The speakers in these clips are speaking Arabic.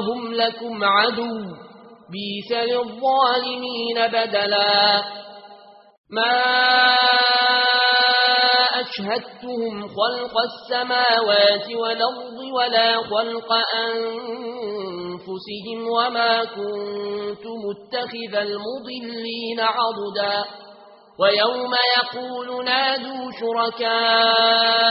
إنهم لكم عدو بيس للظالمين بدلا ما أشهدتهم خلق السماوات والأرض ولا خلق أنفسهم وما كنت متخذ المضلين عضدا ويوم يقول نادوا شركات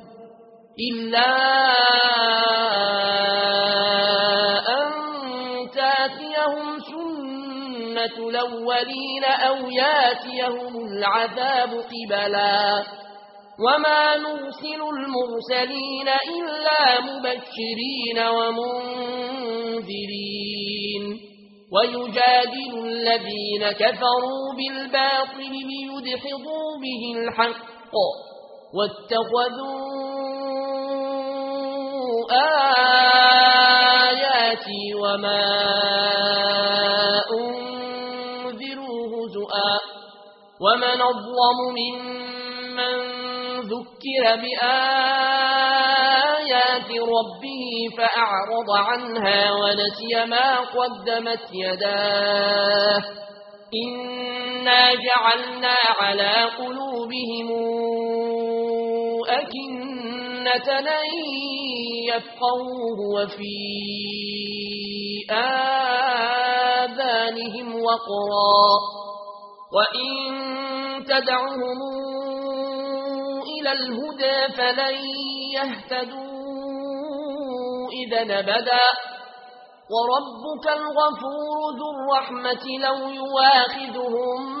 إلا أن تاتيهم سنة الأولين أو ياتيهم العذاب قبلا وما نرسل المرسلين إلا مبشرين ومنذرين ويجادل الذين كفروا بالباطل ليدحضوا به الحق واتخذوا آياتي وما أنذروا هزؤا ومن أظلم ممن ذكر بآيات ربه فأعرض عنها ونسي ما قدمت يداه إنا جعلنا على قلوبهم أكنا سنة لن يفقوه وفي آذانهم وقرا وإن تدعهم إلى الهدى فلن يهتدوا إذا وربك الغفور ذو الرحمة لو يواخذهم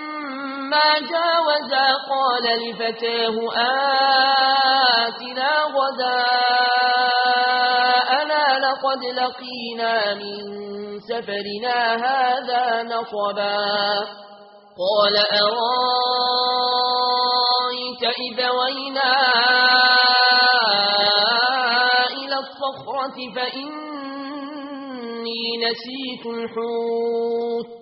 فلما جاوزا قال لفتاه آتنا غداءنا لقد لقينا من سفرنا هذا نصبا قال أرايت إذا وينا إلى الصخرة فإني نسيت الحوت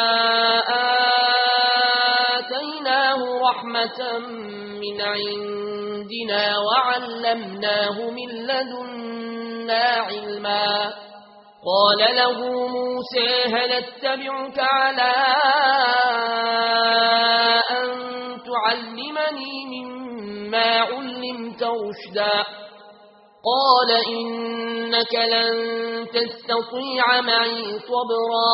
رحمة من عندنا وعلمناه من لدنا علما قال له موسى هل اتبعك على أن تعلمني مما علمت رشدا قال إنك لن تستطيع معي صبرا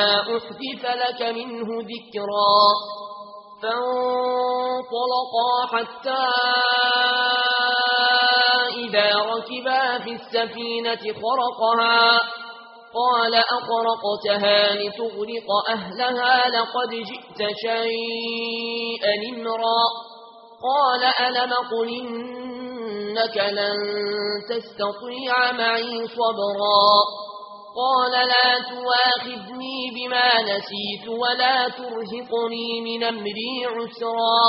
أحدث لك منه ذكرا فانطلقا حتى إذا ركبا في السفينة خرقها قال أقرقتها لتغرق أهلها لقد جئت شيئا امرا قال ألم قل إنك لن تستطيع معي صبرا قال لا تواخذني بما نسيت ولا ترهقني من أمري عسرا.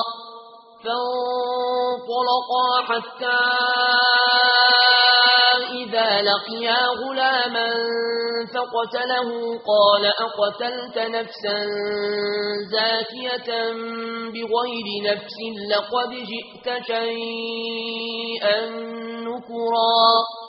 فانطلقا حتى إذا لقيا غلاما فقتله. قال أقتلت نفسا زاكية بغير نفس لقد جئت شيئا نكرا.